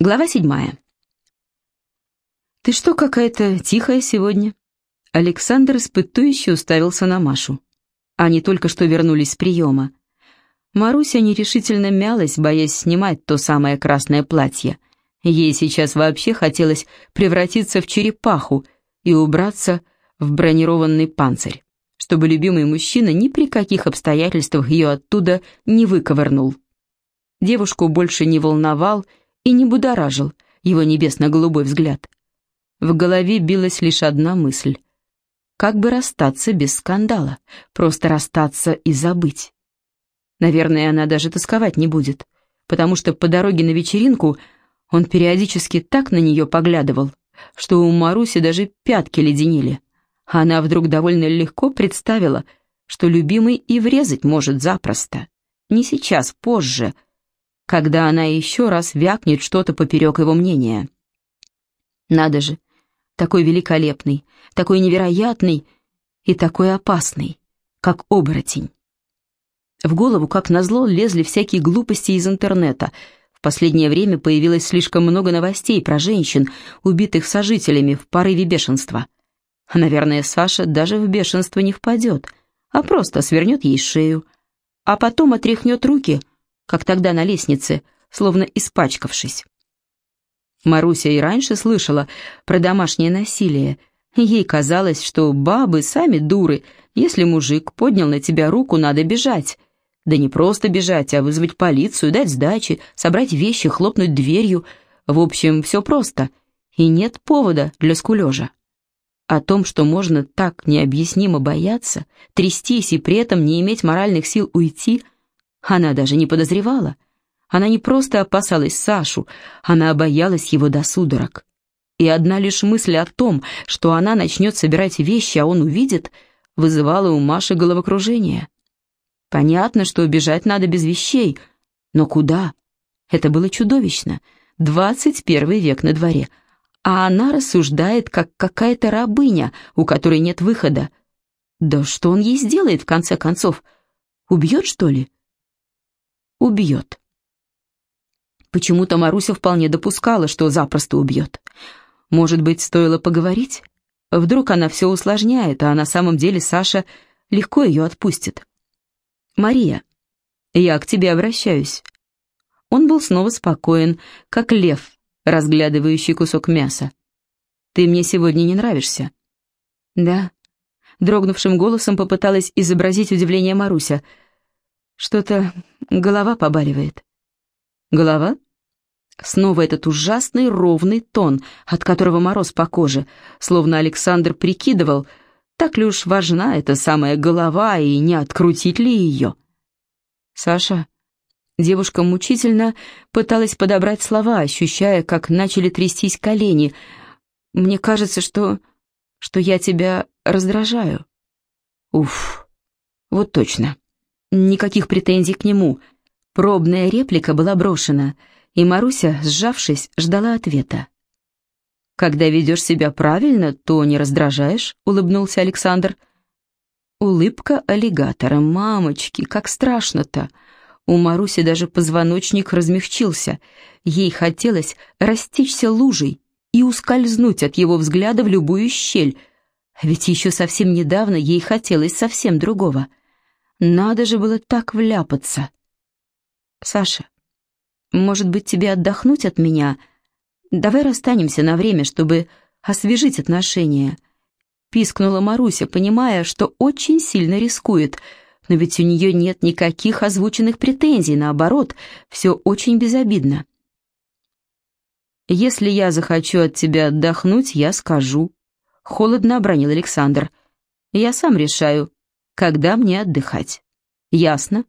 Глава седьмая. «Ты что какая-то тихая сегодня?» Александр испытующе уставился на Машу. Они только что вернулись с приема. Маруся нерешительно мялась, боясь снимать то самое красное платье. Ей сейчас вообще хотелось превратиться в черепаху и убраться в бронированный панцирь, чтобы любимый мужчина ни при каких обстоятельствах ее оттуда не выковырнул. Девушку больше не волновал и не будоражил его небесно-голубой взгляд. В голове билась лишь одна мысль. Как бы расстаться без скандала, просто расстаться и забыть. Наверное, она даже тосковать не будет, потому что по дороге на вечеринку он периодически так на нее поглядывал, что у Маруси даже пятки леденели. Она вдруг довольно легко представила, что любимый и врезать может запросто. Не сейчас, позже, когда она еще раз вякнет что-то поперек его мнения. Надо же, такой великолепный, такой невероятный и такой опасный, как оборотень. В голову, как назло, лезли всякие глупости из интернета. В последнее время появилось слишком много новостей про женщин, убитых сожителями в порыве бешенства. Наверное, Саша даже в бешенство не впадет, а просто свернет ей шею, а потом отряхнет руки — как тогда на лестнице, словно испачкавшись. Маруся и раньше слышала про домашнее насилие. Ей казалось, что бабы сами дуры. Если мужик поднял на тебя руку, надо бежать. Да не просто бежать, а вызвать полицию, дать сдачи, собрать вещи, хлопнуть дверью. В общем, все просто. И нет повода для скулежа. О том, что можно так необъяснимо бояться, трястись и при этом не иметь моральных сил уйти – она даже не подозревала. Она не просто опасалась Сашу, она боялась его до судорог. И одна лишь мысль о том, что она начнет собирать вещи, а он увидит, вызывала у Маши головокружение. Понятно, что убежать надо без вещей, но куда? Это было чудовищно. Двадцать первый век на дворе, а она рассуждает, как какая-то рабыня, у которой нет выхода. Да что он ей сделает, в конце концов? Убьет, что ли? Убьет. Почему-то Маруся вполне допускала, что запросто убьет. Может быть, стоило поговорить? Вдруг она все усложняет, а на самом деле Саша легко ее отпустит. «Мария, я к тебе обращаюсь». Он был снова спокоен, как лев, разглядывающий кусок мяса. «Ты мне сегодня не нравишься». «Да». Дрогнувшим голосом попыталась изобразить удивление Маруся – что-то голова побаливает. Голова? Снова этот ужасный ровный тон, от которого мороз по коже, словно Александр прикидывал, так ли уж важна эта самая голова и не открутить ли ее. «Саша...» Девушка мучительно пыталась подобрать слова, ощущая, как начали трястись колени. «Мне кажется, что... что я тебя раздражаю». «Уф, вот точно». Никаких претензий к нему. Пробная реплика была брошена, и Маруся, сжавшись, ждала ответа. «Когда ведешь себя правильно, то не раздражаешь», — улыбнулся Александр. Улыбка аллигатора. «Мамочки, как страшно-то!» У Маруси даже позвоночник размягчился. Ей хотелось растечься лужей и ускользнуть от его взгляда в любую щель. Ведь еще совсем недавно ей хотелось совсем другого — надо же было так вляпаться. Саша, может быть, тебе отдохнуть от меня? Давай расстанемся на время, чтобы освежить отношения. Пискнула Маруся, понимая, что очень сильно рискует, но ведь у нее нет никаких озвученных претензий, наоборот, все очень безобидно. «Если я захочу от тебя отдохнуть, я скажу», — холодно обронил Александр. «Я сам решаю, когда мне отдыхать. Ясно?»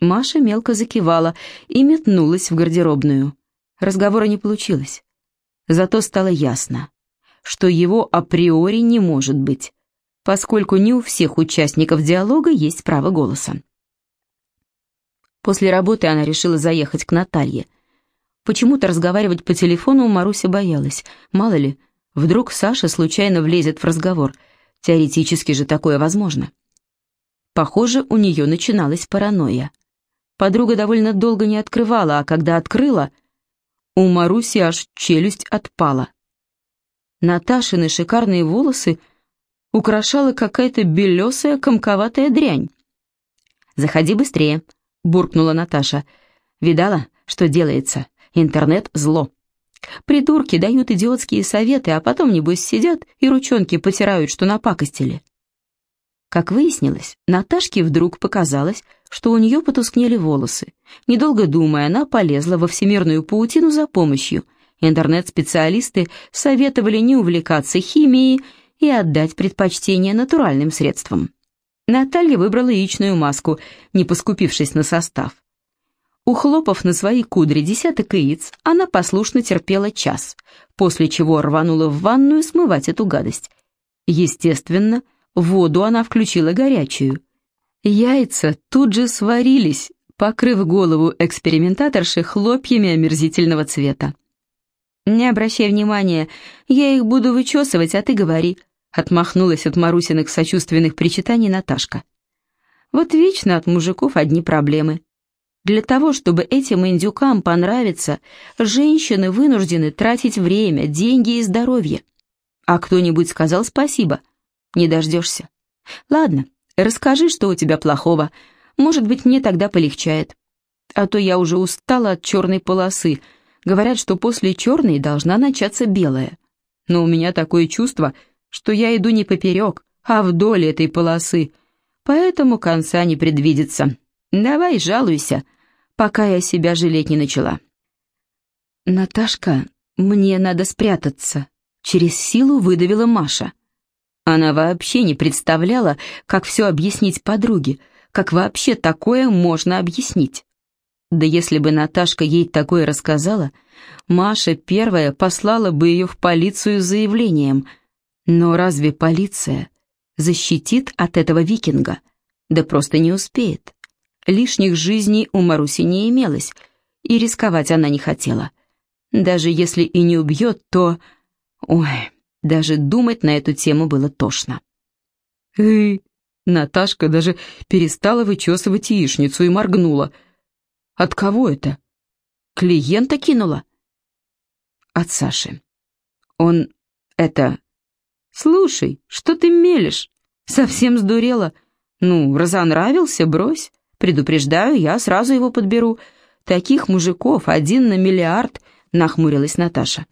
Маша мелко закивала и метнулась в гардеробную. Разговора не получилось. Зато стало ясно, что его априори не может быть, поскольку не у всех участников диалога есть право голоса. После работы она решила заехать к Наталье. Почему-то разговаривать по телефону Маруся боялась. Мало ли, вдруг Саша случайно влезет в разговор. Теоретически же такое возможно. Похоже, у нее начиналась паранойя. Подруга довольно долго не открывала, а когда открыла, У Маруси аж челюсть отпала. Наташины шикарные волосы украшала какая-то белесая комковатая дрянь. «Заходи быстрее», — буркнула Наташа. «Видала, что делается? Интернет — зло. Придурки дают идиотские советы, а потом, небось, сидят и ручонки потирают, что напакостили». Как выяснилось, Наташке вдруг показалось, что у нее потускнели волосы. Недолго думая, она полезла во всемирную паутину за помощью. Интернет-специалисты советовали не увлекаться химией и отдать предпочтение натуральным средствам. Наталья выбрала яичную маску, не поскупившись на состав. Ухлопав на свои кудри десяток яиц, она послушно терпела час, после чего рванула в ванную смывать эту гадость. Естественно, воду она включила горячую. Яйца тут же сварились, покрыв голову экспериментаторши хлопьями омерзительного цвета. «Не обращай внимания, я их буду вычесывать, а ты говори», отмахнулась от Марусиных сочувственных причитаний Наташка. «Вот вечно от мужиков одни проблемы. Для того, чтобы этим индюкам понравиться, женщины вынуждены тратить время, деньги и здоровье. А кто-нибудь сказал спасибо? Не дождешься. Ладно, расскажи, что у тебя плохого. Может быть, мне тогда полегчает. А то я уже устала от черной полосы. Говорят, что после черной должна начаться белая. Но у меня такое чувство, что я иду не поперек, а вдоль этой полосы. Поэтому конца не предвидится. Давай жалуйся, пока я себя жалеть не начала. «Наташка, мне надо спрятаться», — через силу выдавила Маша. Она вообще не представляла, как все объяснить подруге, как вообще такое можно объяснить. Да если бы Наташка ей такое рассказала, Маша первая послала бы ее в полицию с заявлением. Но разве полиция защитит от этого викинга? Да просто не успеет. Лишних жизней у Маруси не имелось, и рисковать она не хотела. Даже если и не убьет, то... Ой... Даже думать на эту тему было тошно. «Эй!» Наташка даже перестала вычесывать яичницу и моргнула. «От кого это? Клиента кинула?» «От Саши. Он... это... Слушай, что ты мелешь? Совсем сдурела? Ну, разонравился, брось. Предупреждаю, я сразу его подберу. Таких мужиков один на миллиард», — нахмурилась Наташа.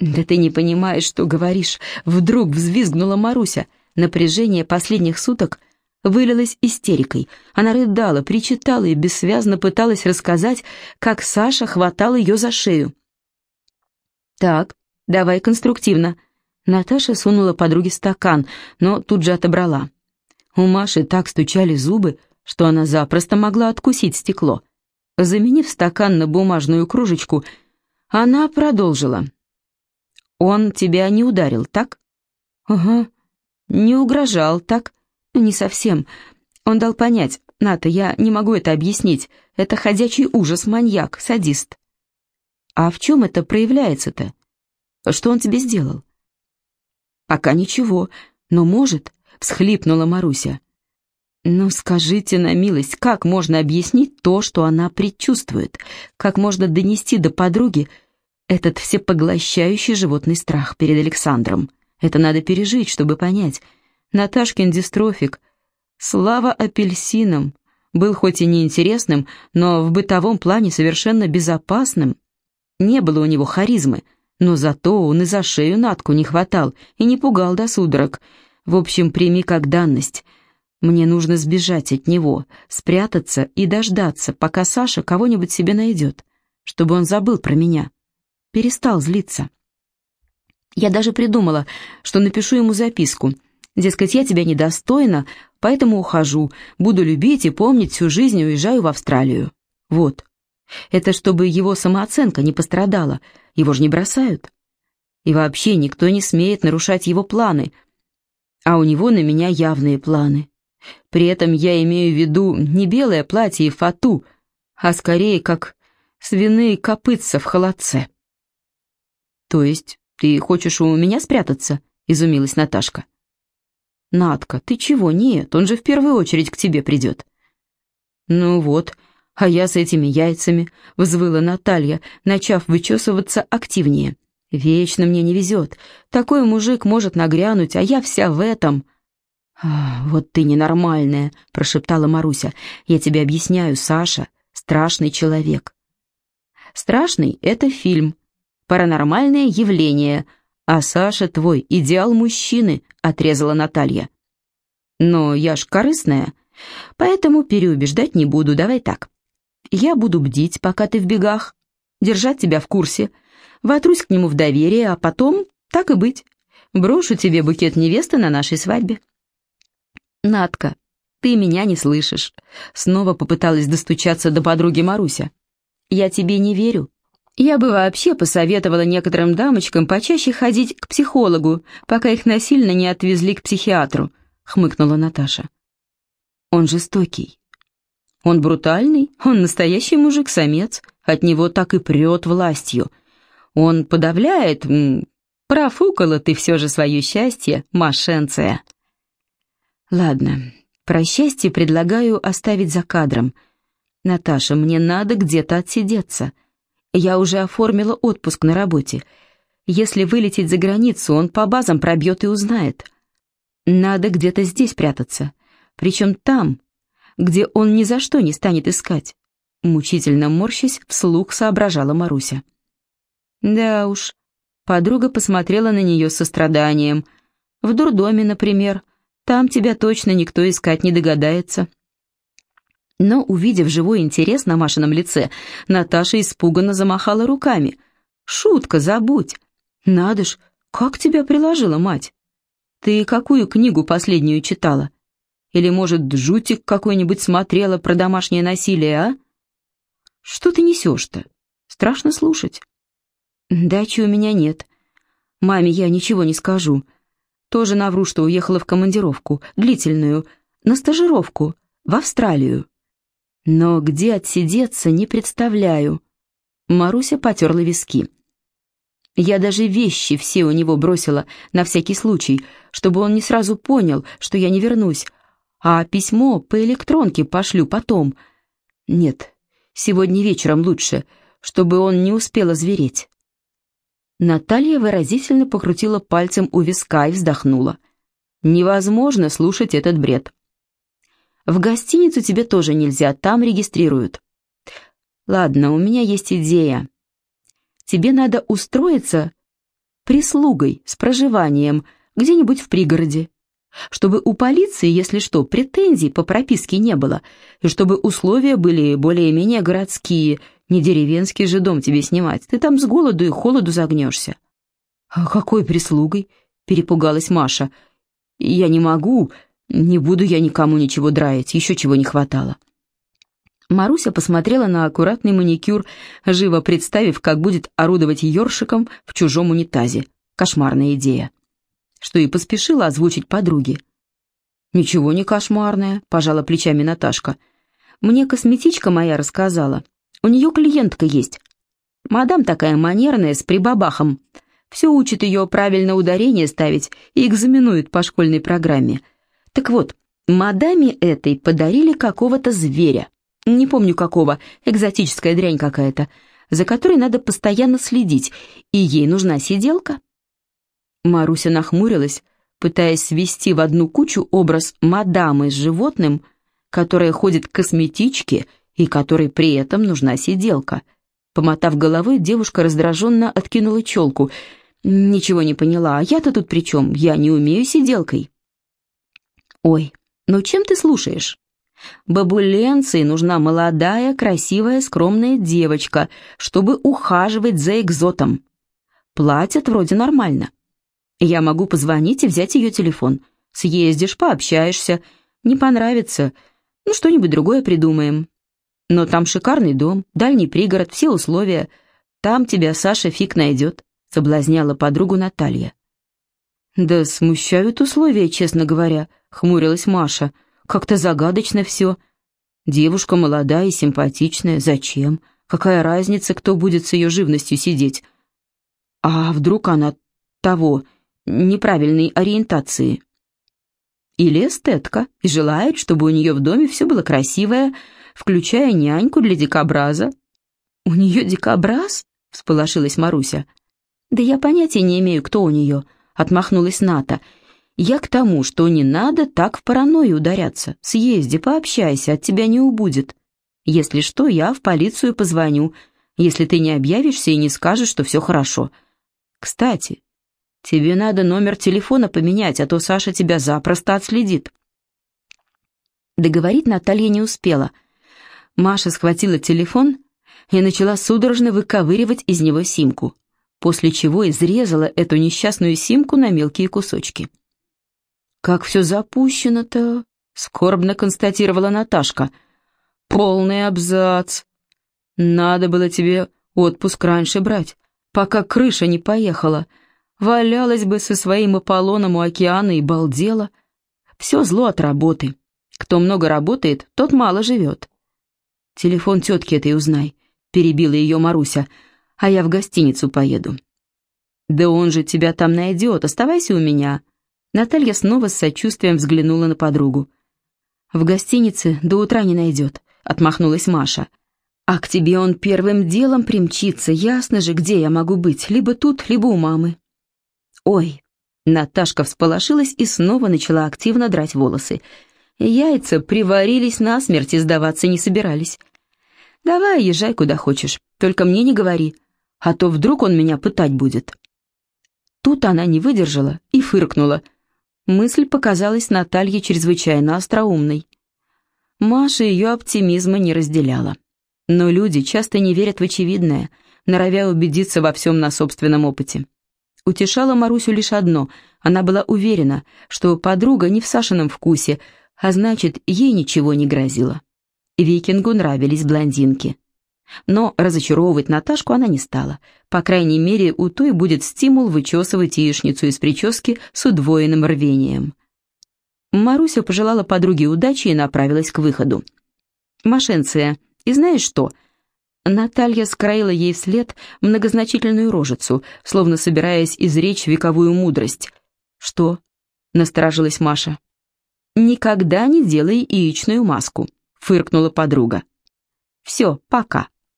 «Да ты не понимаешь, что говоришь!» Вдруг взвизгнула Маруся. Напряжение последних суток вылилось истерикой. Она рыдала, причитала и бессвязно пыталась рассказать, как Саша хватал ее за шею. «Так, давай конструктивно». Наташа сунула подруге стакан, но тут же отобрала. У Маши так стучали зубы, что она запросто могла откусить стекло. Заменив стакан на бумажную кружечку, она продолжила. «Он тебя не ударил, так?» «Ага. Не угрожал, так?» «Не совсем. Он дал понять. Ната, я не могу это объяснить. Это ходячий ужас, маньяк, садист». «А в чем это проявляется-то? Что он тебе сделал?» «Пока ничего, но может», — всхлипнула Маруся. «Ну, скажите на милость, как можно объяснить то, что она предчувствует? Как можно донести до подруги, этот всепоглощающий животный страх перед Александром. Это надо пережить, чтобы понять. Наташкин дистрофик. Слава апельсинам. Был хоть и неинтересным, но в бытовом плане совершенно безопасным. Не было у него харизмы, но зато он и за шею Натку не хватал и не пугал до судорог. В общем, прими как данность. Мне нужно сбежать от него, спрятаться и дождаться, пока Саша кого-нибудь себе найдет, чтобы он забыл про меня перестал злиться. Я даже придумала, что напишу ему записку. Дескать, я тебя недостойна, поэтому ухожу, буду любить и помнить всю жизнь уезжаю в Австралию. Вот. Это чтобы его самооценка не пострадала, его же не бросают. И вообще никто не смеет нарушать его планы, а у него на меня явные планы. При этом я имею в виду не белое платье и фату, а скорее как свиные копытца в холодце. «То есть ты хочешь у меня спрятаться?» — изумилась Наташка. «Натка, ты чего? Нет, он же в первую очередь к тебе придет». «Ну вот, «А я с этими яйцами», — взвыла Наталья, начав вычесываться активнее. «Вечно мне не везет. Такой мужик может нагрянуть, а я вся в этом». «Вот ты ненормальная», — прошептала Маруся. «Я тебе объясняю, Саша, страшный человек». «Страшный — это фильм, паранормальное явление, а Саша твой идеал мужчины», — отрезала Наталья. «Но я ж корыстная, поэтому переубеждать не буду, давай так. Я буду бдить, пока ты в бегах, держать тебя в курсе, вотрусь к нему в доверие, а потом, так и быть, брошу тебе букет невесты на нашей свадьбе. Надка, ты меня не слышишь. Снова попыталась достучаться до подруги Маруся. Я тебе не верю. Я бы вообще посоветовала некоторым дамочкам почаще ходить к психологу, пока их насильно не отвезли к психиатру, хмыкнула Наташа. Он жестокий. Он брутальный, он настоящий мужик-самец, от него так и прет властью. Он подавляет... Профукала ты все же свое счастье, мошенция. Ладно, про счастье предлагаю оставить за кадром. Наташа, мне надо где-то отсидеться. Я уже оформила отпуск на работе. Если вылететь за границу, он по базам пробьет и узнает. Надо где-то здесь прятаться. Причем там, где он ни за что не станет искать. Мучительно морщась, вслух соображала Маруся. Да уж, подруга посмотрела на нее с состраданием. В дурдоме, например, там тебя точно никто искать не догадается. Но, увидев живой интерес на Машином лице, Наташа испуганно замахала руками. «Шутка, забудь! Надо ж, как тебя приложила мать! Ты какую книгу последнюю читала? Или, может, жутик какой-нибудь смотрела про домашнее насилие, а? Что ты несешь-то? Страшно слушать. Дачи у меня нет. Маме я ничего не скажу. Тоже навру, что уехала в командировку, длительную, на стажировку, в Австралию. Но где отсидеться, не представляю. Маруся потерла виски. Я даже вещи все у него бросила, на всякий случай, чтобы он не сразу понял, что я не вернусь, а письмо по электронке пошлю потом. Нет, сегодня вечером лучше, чтобы он не успел озвереть. Наталья выразительно покрутила пальцем у виска и вздохнула. Невозможно слушать этот бред. В гостиницу тебе тоже нельзя, там регистрируют. Ладно, у меня есть идея. Тебе надо устроиться прислугой с проживанием где-нибудь в пригороде чтобы у полиции, если что, претензий по прописке не было, и чтобы условия были более-менее городские, не деревенский же дом тебе снимать, ты там с голоду и холоду загнешься». «А какой прислугой?» — перепугалась Маша. «Я не могу, не буду я никому ничего драить, еще чего не хватало». Маруся посмотрела на аккуратный маникюр, живо представив, как будет орудовать ёршиком в чужом унитазе. Кошмарная идея что и поспешила озвучить подруге. «Ничего не кошмарное», — пожала плечами Наташка. «Мне косметичка моя рассказала. У нее клиентка есть. Мадам такая манерная, с прибабахом. Все учит ее правильно ударение ставить и экзаменует по школьной программе. Так вот, мадаме этой подарили какого-то зверя. Не помню какого, экзотическая дрянь какая-то, за которой надо постоянно следить, и ей нужна сиделка. Маруся нахмурилась, пытаясь свести в одну кучу образ мадамы с животным, которая ходит к косметичке и которой при этом нужна сиделка. Помотав головой, девушка раздраженно откинула челку. «Ничего не поняла, а я-то тут при чем? Я не умею сиделкой». «Ой, ну чем ты слушаешь?» Бабуленции нужна молодая, красивая, скромная девочка, чтобы ухаживать за экзотом. Платят вроде нормально. Я могу позвонить и взять ее телефон. Съездишь, пообщаешься. Не понравится, ну что-нибудь другое придумаем. Но там шикарный дом, дальний пригород, все условия. Там тебя Саша фиг найдет», — соблазняла подругу Наталья. «Да смущают условия, честно говоря», — хмурилась Маша. «Как-то загадочно все. Девушка молодая и симпатичная. Зачем? Какая разница, кто будет с ее живностью сидеть? А вдруг она того неправильной ориентации. Или эстетка и желает, чтобы у нее в доме все было красивое, включая няньку для дикобраза». «У нее дикобраз?» — всполошилась Маруся. «Да я понятия не имею, кто у нее», — отмахнулась Ната. «Я к тому, что не надо так в паранойю ударяться. Съезди, пообщайся, от тебя не убудет. Если что, я в полицию позвоню, если ты не объявишься и не скажешь, что все хорошо. Кстати, тебе надо номер телефона поменять, а то Саша тебя запросто отследит». Договорить Наталья не успела. Маша схватила телефон и начала судорожно выковыривать из него симку, после чего изрезала эту несчастную симку на мелкие кусочки. «Как все запущено-то!» — скорбно констатировала Наташка. «Полный абзац. Надо было тебе отпуск раньше брать, пока крыша не поехала. Валялась бы со своим Аполлоном у океана и балдела. Все зло от работы. Кто много работает, тот мало живет. Телефон тетки этой узнай перебила ее Маруся, а я в гостиницу поеду. Да он же тебя там найдет, оставайся у меня. Наталья снова с сочувствием взглянула на подругу. В гостинице до утра не найдет, отмахнулась Маша. А к тебе он первым делом примчится, ясно же, где я могу быть, либо тут, либо у мамы. Ой, Наташка всполошилась и снова начала активно драть волосы. Яйца приварились насмерть и сдаваться не собирались. Давай, езжай куда хочешь, только мне не говори, а то вдруг он меня пытать будет». Тут она не выдержала и фыркнула. Мысль показалась Наталье чрезвычайно остроумной. Маша ее оптимизма не разделяла. Но люди часто не верят в очевидное, норовя убедиться во всем на собственном опыте. Утешала Марусю лишь одно — она была уверена, что подруга не в Сашином вкусе, а значит, ей ничего не грозило. Викингу нравились блондинки. Но разочаровывать Наташку она не стала. По крайней мере, у той будет стимул вычесывать яичницу из прически с удвоенным рвением. Маруся пожелала подруге удачи и направилась к выходу. «Машенция, и знаешь что?» Наталья скроила ей вслед многозначительную рожицу, словно собираясь изречь вековую мудрость. «Что?» — насторожилась Маша. «Никогда не делай яичную маску», — фыркнула подруга. «Все, пока».